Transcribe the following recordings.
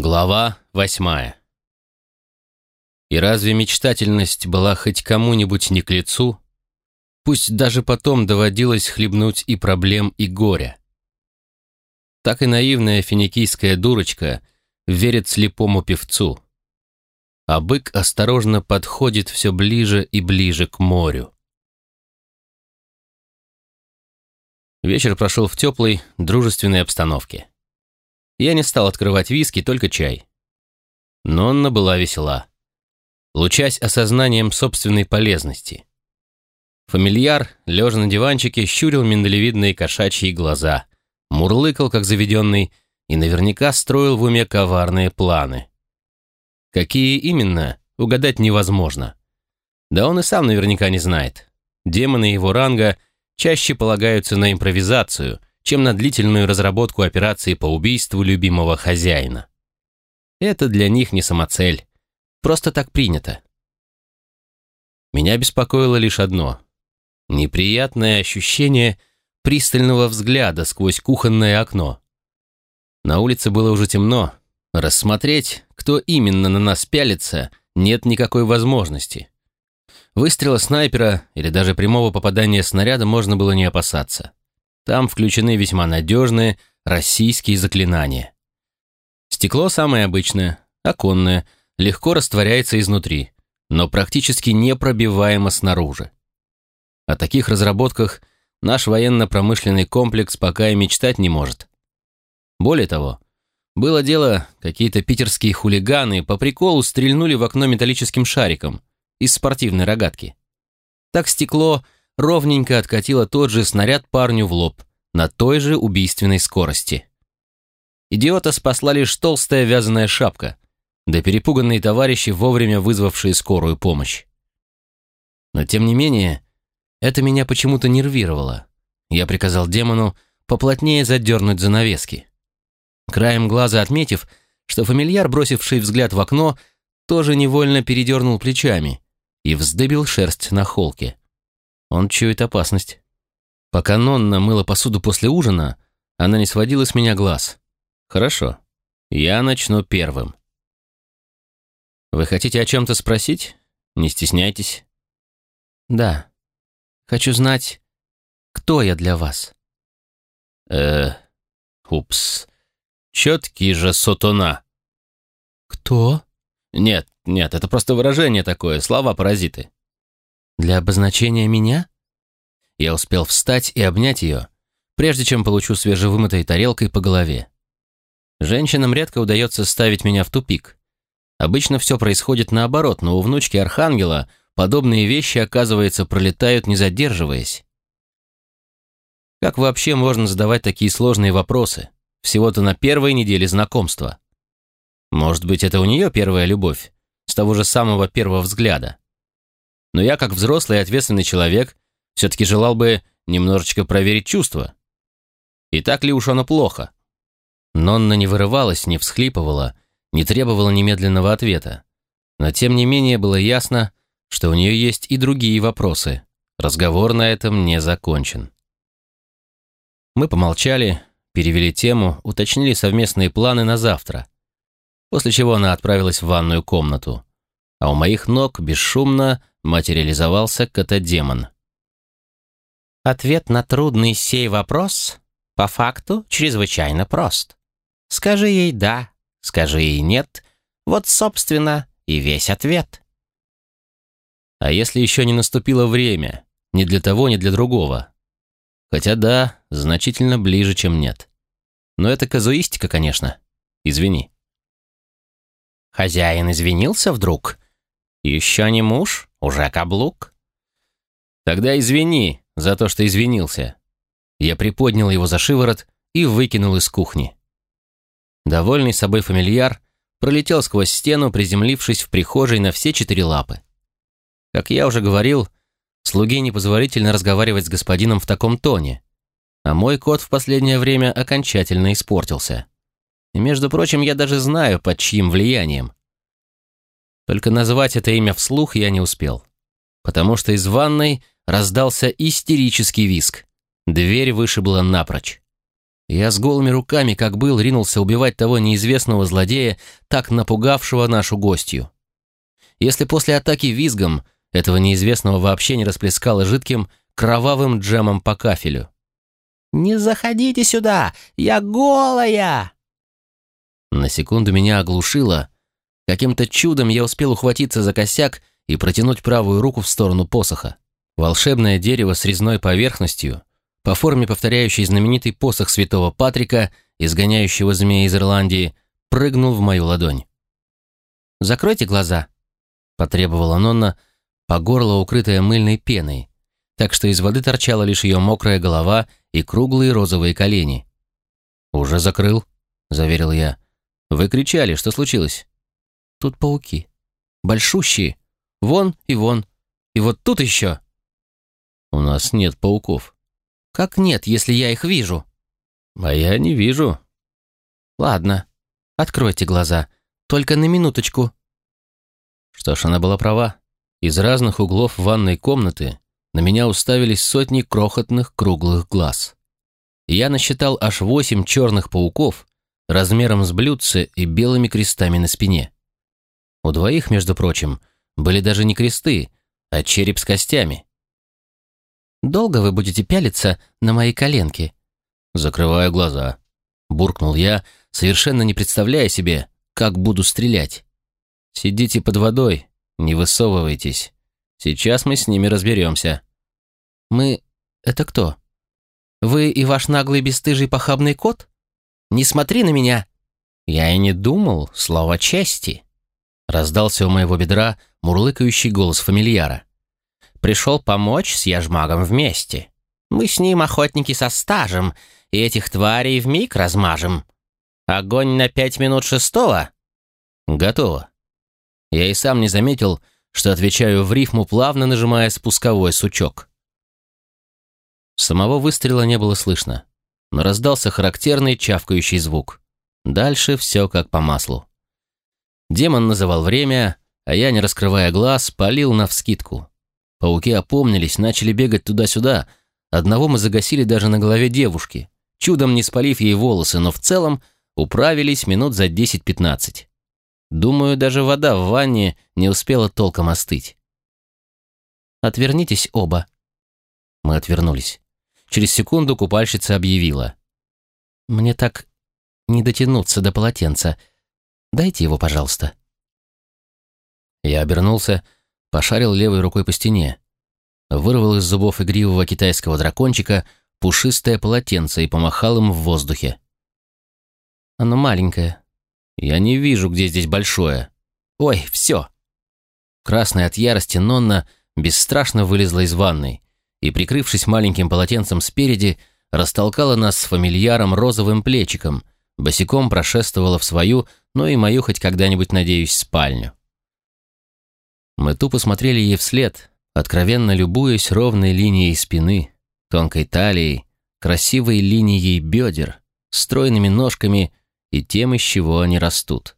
Глава восьмая. И разве мечтательность была хоть кому-нибудь не к лицу? Пусть даже потом доводилось хлебнуть и проблем, и горя. Так и наивная финикийская дурочка верит слепому певцу. А бык осторожно подходит все ближе и ближе к морю. Вечер прошел в теплой, дружественной обстановке. Я не стал открывать виски, только чай. Нонна была весела, лучась осознанием собственной полезности. Фамильяр, лежа на диванчике, щурил миндалевидные кошачьи глаза, мурлыкал, как заведенный, и наверняка строил в уме коварные планы. Какие именно, угадать невозможно. Да он и сам наверняка не знает. Демоны его ранга чаще полагаются на импровизацию – чем на длительную разработку операции по убийству любимого хозяина. Это для них не самоцель. Просто так принято. Меня беспокоило лишь одно. Неприятное ощущение пристального взгляда сквозь кухонное окно. На улице было уже темно. Рассмотреть, кто именно на нас пялится, нет никакой возможности. Выстрела снайпера или даже прямого попадания снаряда можно было не опасаться. Там включены весьма надежные российские заклинания. Стекло самое обычное, оконное, легко растворяется изнутри, но практически непробиваемо снаружи. О таких разработках наш военно-промышленный комплекс пока и мечтать не может. Более того, было дело, какие-то питерские хулиганы по приколу стрельнули в окно металлическим шариком из спортивной рогатки. Так стекло ровненько откатила тот же снаряд парню в лоб на той же убийственной скорости. Идиота спасла лишь толстая вязаная шапка, да перепуганные товарищи, вовремя вызвавшие скорую помощь. Но тем не менее, это меня почему-то нервировало. Я приказал демону поплотнее задернуть занавески. Краем глаза отметив, что фамильяр, бросивший взгляд в окно, тоже невольно передернул плечами и вздыбил шерсть на холке. Он чует опасность. Пока Нонна мыла посуду после ужина, она не сводила с меня глаз. Хорошо. Я начну первым. Вы хотите о чем-то спросить? Не стесняйтесь. Да. Хочу знать, кто я для вас. Э, упс. Четкий же сотона. Кто? Нет, нет, это просто выражение такое, слова-паразиты. Для обозначения меня? Я успел встать и обнять ее, прежде чем получу свежевымытой тарелкой по голове. Женщинам редко удается ставить меня в тупик. Обычно все происходит наоборот, но у внучки Архангела подобные вещи, оказывается, пролетают, не задерживаясь. Как вообще можно задавать такие сложные вопросы? Всего-то на первой неделе знакомства. Может быть, это у нее первая любовь, с того же самого первого взгляда но я, как взрослый и ответственный человек, все-таки желал бы немножечко проверить чувства. И так ли уж оно плохо? Нонна не вырывалась, не всхлипывала, не требовала немедленного ответа. Но тем не менее было ясно, что у нее есть и другие вопросы. Разговор на этом не закончен. Мы помолчали, перевели тему, уточнили совместные планы на завтра. После чего она отправилась в ванную комнату. А у моих ног бесшумно материализовался котодемон. Ответ на трудный сей вопрос по факту чрезвычайно прост. Скажи ей «да», скажи ей «нет», вот, собственно, и весь ответ. А если еще не наступило время, ни для того, ни для другого? Хотя да, значительно ближе, чем нет. Но это казуистика, конечно. Извини. Хозяин извинился вдруг? Еще не муж? Уже каблук? Тогда извини за то, что извинился. Я приподнял его за шиворот и выкинул из кухни. Довольный собой фамильяр пролетел сквозь стену, приземлившись в прихожей на все четыре лапы. Как я уже говорил, слуге непозволительно разговаривать с господином в таком тоне, а мой кот в последнее время окончательно испортился. И, между прочим, я даже знаю, под чьим влиянием. Только назвать это имя вслух я не успел. Потому что из ванной раздался истерический виск. Дверь вышибла напрочь. Я с голыми руками, как был, ринулся убивать того неизвестного злодея, так напугавшего нашу гостью. Если после атаки визгом этого неизвестного вообще не расплескало жидким, кровавым джемом по кафелю. «Не заходите сюда! Я голая!» На секунду меня оглушило. Каким-то чудом я успел ухватиться за косяк и протянуть правую руку в сторону посоха. Волшебное дерево с резной поверхностью, по форме повторяющей знаменитый посох святого Патрика, изгоняющего змея из Ирландии, прыгнул в мою ладонь. «Закройте глаза», — потребовала Нонна, по горло укрытая мыльной пеной, так что из воды торчала лишь ее мокрая голова и круглые розовые колени. «Уже закрыл», — заверил я. «Вы кричали, что случилось?» «Тут пауки. Большущие. Вон и вон. И вот тут еще». «У нас нет пауков». «Как нет, если я их вижу?» «А я не вижу». «Ладно, откройте глаза. Только на минуточку». Что ж, она была права. Из разных углов ванной комнаты на меня уставились сотни крохотных круглых глаз. Я насчитал аж восемь черных пауков размером с блюдце и белыми крестами на спине. У двоих, между прочим, были даже не кресты, а череп с костями. «Долго вы будете пялиться на мои коленки?» Закрываю глаза. Буркнул я, совершенно не представляя себе, как буду стрелять. «Сидите под водой, не высовывайтесь. Сейчас мы с ними разберемся». «Мы... это кто? Вы и ваш наглый бесстыжий похабный кот? Не смотри на меня!» «Я и не думал, слово чести!» Раздался у моего бедра мурлыкающий голос фамильяра. «Пришел помочь с яжмагом вместе. Мы с ним охотники со стажем, и этих тварей в миг размажем. Огонь на пять минут шестого?» «Готово». Я и сам не заметил, что отвечаю в рифму, плавно нажимая спусковой сучок. Самого выстрела не было слышно, но раздался характерный чавкающий звук. Дальше все как по маслу. Демон называл время, а я, не раскрывая глаз, палил навскидку. Пауки опомнились, начали бегать туда-сюда. Одного мы загасили даже на голове девушки, чудом не спалив ей волосы, но в целом управились минут за 10-15. Думаю, даже вода в ванне не успела толком остыть. «Отвернитесь оба». Мы отвернулись. Через секунду купальщица объявила. «Мне так не дотянуться до полотенца. Дайте его, пожалуйста». Я обернулся, пошарил левой рукой по стене, вырвал из зубов игривого китайского дракончика пушистое полотенце и помахал им в воздухе. «Оно маленькое», я не вижу, где здесь большое. Ой, все. Красная от ярости Нонна бесстрашно вылезла из ванной и, прикрывшись маленьким полотенцем спереди, растолкала нас с фамильяром розовым плечиком, босиком прошествовала в свою, ну и мою хоть когда-нибудь, надеюсь, спальню. Мы тупо смотрели ей вслед, откровенно любуясь ровной линией спины, тонкой талией, красивой линией бедер, стройными ножками и тем, из чего они растут.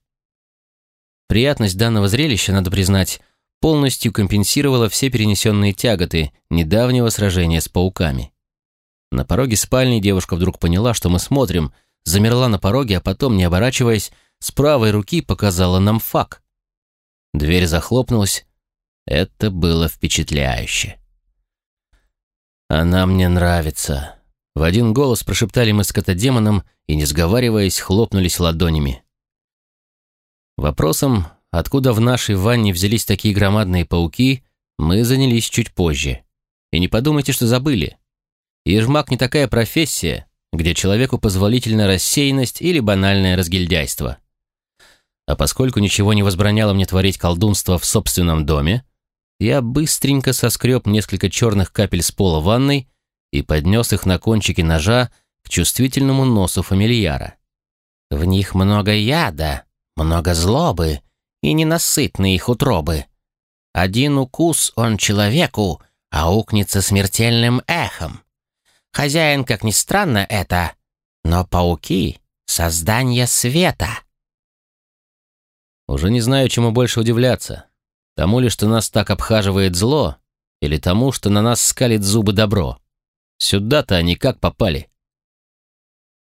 Приятность данного зрелища, надо признать, полностью компенсировала все перенесенные тяготы недавнего сражения с пауками. На пороге спальни девушка вдруг поняла, что мы смотрим, замерла на пороге, а потом, не оборачиваясь, с правой руки показала нам фак. Дверь захлопнулась. Это было впечатляюще. «Она мне нравится», в один голос прошептали мы с котодемоном и, не сговариваясь, хлопнулись ладонями. Вопросом, откуда в нашей ванне взялись такие громадные пауки, мы занялись чуть позже. И не подумайте, что забыли. Ежмак не такая профессия, где человеку позволительна рассеянность или банальное разгильдяйство. А поскольку ничего не возбраняло мне творить колдунство в собственном доме, я быстренько соскреб несколько черных капель с пола ванной и поднес их на кончике ножа к чувствительному носу фамильяра. «В них много яда, много злобы и ненасытные их утробы. Один укус он человеку, а укнется смертельным эхом. Хозяин, как ни странно это, но пауки — создание света». Уже не знаю, чему больше удивляться. Тому ли, что нас так обхаживает зло, или тому, что на нас скалит зубы добро. Сюда-то они как попали?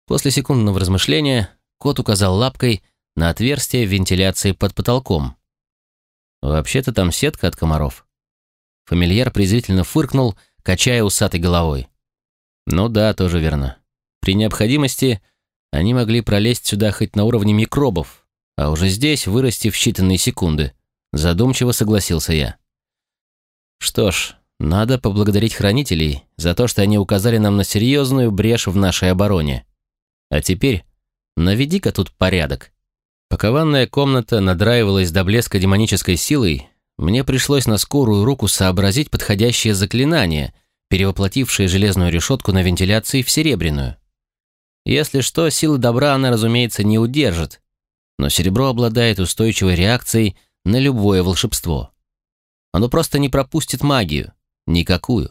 После секундного размышления кот указал лапкой на отверстие вентиляции под потолком. Вообще-то там сетка от комаров. Фамильяр презрительно фыркнул, качая усатой головой. Ну да, тоже верно. При необходимости они могли пролезть сюда хоть на уровне микробов, а уже здесь вырасти в считанные секунды. Задумчиво согласился я. Что ж, надо поблагодарить хранителей за то, что они указали нам на серьезную брешь в нашей обороне. А теперь наведи-ка тут порядок. Пока ванная комната надраивалась до блеска демонической силой, мне пришлось на скорую руку сообразить подходящее заклинание, перевоплотившее железную решетку на вентиляции в серебряную. Если что, силы добра она, разумеется, не удержит, но серебро обладает устойчивой реакцией на любое волшебство. Оно просто не пропустит магию, никакую.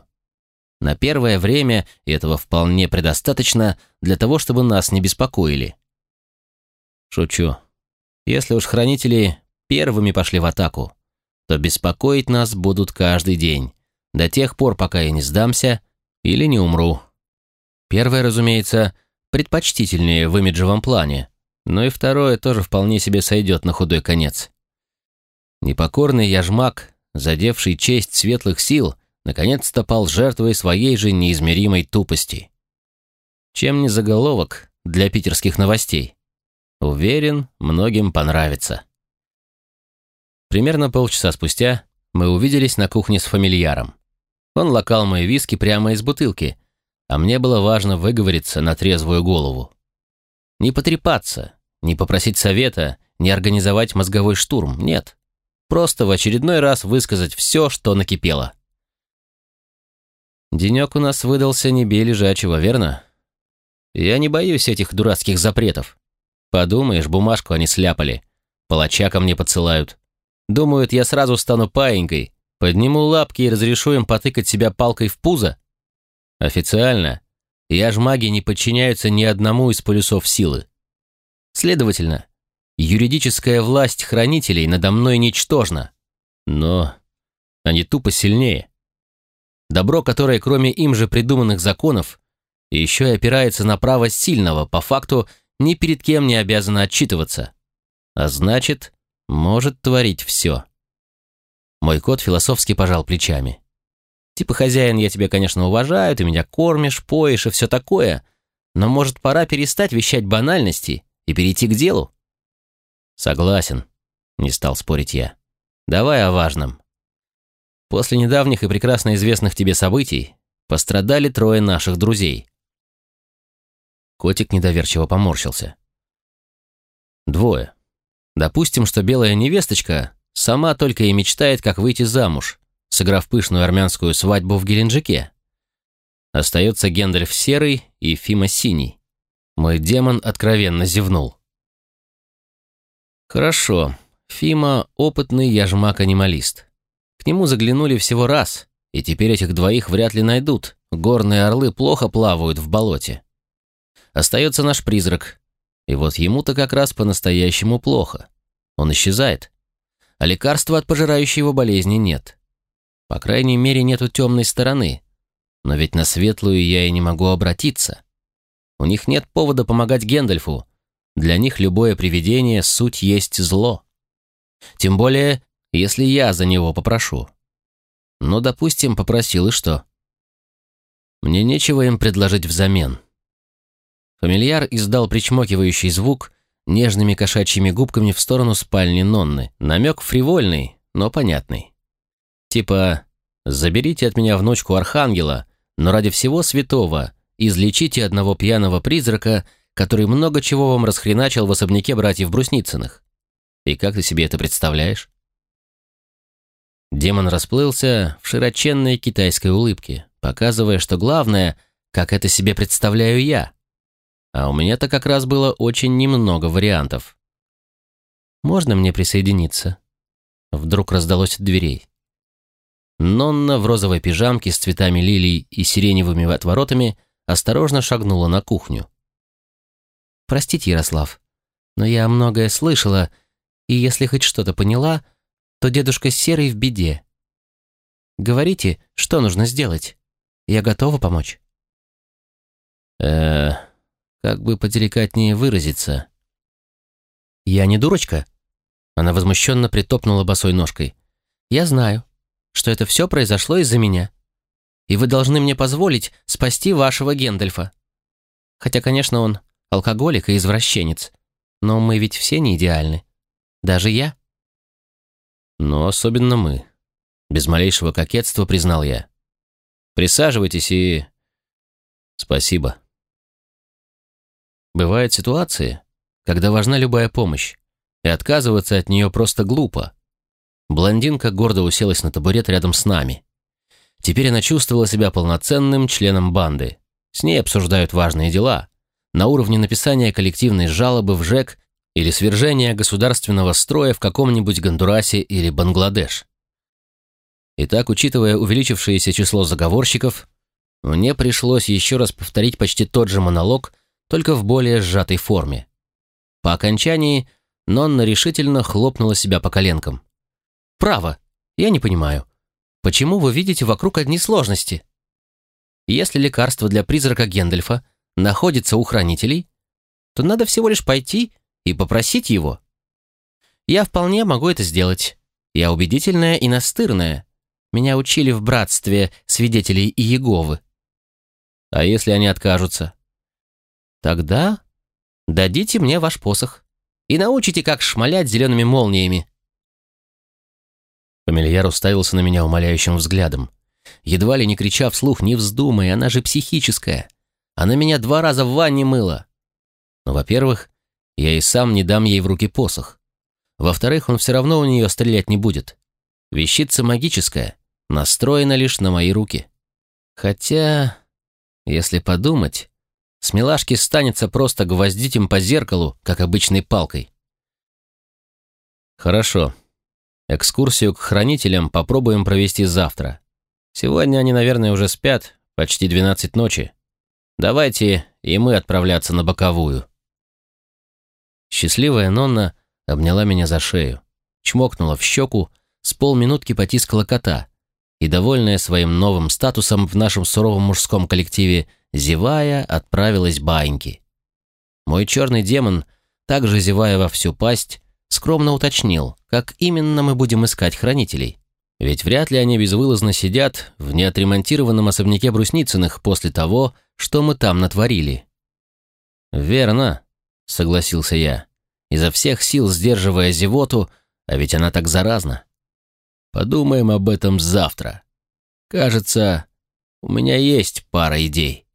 На первое время этого вполне предостаточно для того, чтобы нас не беспокоили. Шучу. Если уж хранители первыми пошли в атаку, то беспокоить нас будут каждый день, до тех пор, пока я не сдамся или не умру. Первое, разумеется, предпочтительнее в имиджевом плане, но и второе тоже вполне себе сойдет на худой конец. Непокорный яжмак, задевший честь светлых сил, наконец-то пал жертвой своей же неизмеримой тупости. Чем не заголовок для питерских новостей? Уверен, многим понравится. Примерно полчаса спустя мы увиделись на кухне с фамильяром. Он лакал мои виски прямо из бутылки, а мне было важно выговориться на трезвую голову. Не потрепаться, не попросить совета, не организовать мозговой штурм, нет. Просто в очередной раз высказать все, что накипело. Денек у нас выдался не бей лежачего, верно? Я не боюсь этих дурацких запретов. Подумаешь, бумажку они сляпали. Палача ко мне подсылают. Думают, я сразу стану паинькой, подниму лапки и разрешу им потыкать себя палкой в пузо? Официально, я ж маги не подчиняются ни одному из полюсов силы. Следовательно, юридическая власть хранителей надо мной ничтожна. Но они тупо сильнее. Добро, которое кроме им же придуманных законов, еще и опирается на право сильного, по факту ни перед кем не обязано отчитываться. А значит, может творить все. Мой кот философски пожал плечами. Типа хозяин, я тебя, конечно, уважаю, ты меня кормишь, поешь и все такое, но может пора перестать вещать банальности и перейти к делу? Согласен, не стал спорить я. Давай о важном. После недавних и прекрасно известных тебе событий пострадали трое наших друзей. Котик недоверчиво поморщился. Двое. Допустим, что белая невесточка сама только и мечтает, как выйти замуж, сыграв пышную армянскую свадьбу в Геленджике. Остается Гендальф серый и Фима синий. Мой демон откровенно зевнул. Хорошо. Фима — опытный яжмак-анималист. К нему заглянули всего раз, и теперь этих двоих вряд ли найдут. Горные орлы плохо плавают в болоте. Остается наш призрак, и вот ему-то как раз по-настоящему плохо. Он исчезает. А лекарства от пожирающей его болезни нет. По крайней мере, нету темной стороны. Но ведь на светлую я и не могу обратиться. У них нет повода помогать Гендальфу. Для них любое привидение — суть есть зло. Тем более, если я за него попрошу. Ну, допустим, попросил и что? Мне нечего им предложить взамен. Фамильяр издал причмокивающий звук нежными кошачьими губками в сторону спальни Нонны. Намек фривольный, но понятный. Типа «Заберите от меня внучку Архангела, но ради всего святого излечите одного пьяного призрака, который много чего вам расхреначил в особняке братьев Брусницыных». И как ты себе это представляешь? Демон расплылся в широченной китайской улыбке, показывая, что главное, как это себе представляю я – а у меня-то как раз было очень немного вариантов. «Можно мне присоединиться?» Вдруг раздалось от дверей. Нонна в розовой пижамке с цветами лилий и сиреневыми отворотами осторожно шагнула на кухню. «Простите, Ярослав, но я многое слышала, и если хоть что-то поняла, то дедушка Серый в беде. Говорите, что нужно сделать. Я готова помочь». «Э, как бы поделикатнее выразиться. «Я не дурочка?» Она возмущенно притопнула босой ножкой. «Я знаю, что это все произошло из-за меня. И вы должны мне позволить спасти вашего Гендальфа. Хотя, конечно, он алкоголик и извращенец. Но мы ведь все не идеальны. Даже я». «Но особенно мы», — без малейшего кокетства признал я. «Присаживайтесь и...» «Спасибо». Бывают ситуации, когда важна любая помощь, и отказываться от нее просто глупо. Блондинка гордо уселась на табурет рядом с нами. Теперь она чувствовала себя полноценным членом банды. С ней обсуждают важные дела. На уровне написания коллективной жалобы в ЖЭК или свержения государственного строя в каком-нибудь Гондурасе или Бангладеш. Итак, учитывая увеличившееся число заговорщиков, мне пришлось еще раз повторить почти тот же монолог, только в более сжатой форме. По окончании Нонна решительно хлопнула себя по коленкам. «Право, я не понимаю, почему вы видите вокруг одни сложности? Если лекарство для призрака Гендальфа находится у хранителей, то надо всего лишь пойти и попросить его. Я вполне могу это сделать. Я убедительная и настырная. Меня учили в братстве свидетелей Иеговы. А если они откажутся? Тогда дадите мне ваш посох и научите, как шмалять зелеными молниями. Фамильяр уставился на меня умоляющим взглядом. Едва ли не крича вслух, не вздумай, она же психическая. Она меня два раза в ванне мыла. Но, во-первых, я и сам не дам ей в руки посох. Во-вторых, он все равно у нее стрелять не будет. Вещица магическая, настроена лишь на мои руки. Хотя, если подумать, с милашки станется просто гвоздить им по зеркалу, как обычной палкой. Хорошо. Экскурсию к хранителям попробуем провести завтра. Сегодня они, наверное, уже спят, почти 12 ночи. Давайте и мы отправляться на боковую. Счастливая Нонна обняла меня за шею, чмокнула в щеку, с полминутки потискала кота и, довольная своим новым статусом в нашем суровом мужском коллективе, зевая, отправилась баньки. Мой черный демон, также зевая во всю пасть, скромно уточнил, как именно мы будем искать хранителей. Ведь вряд ли они безвылазно сидят в неотремонтированном особняке Брусницыных после того, что мы там натворили. «Верно», — согласился я, изо всех сил сдерживая зевоту, а ведь она так заразна. «Подумаем об этом завтра. Кажется, у меня есть пара идей».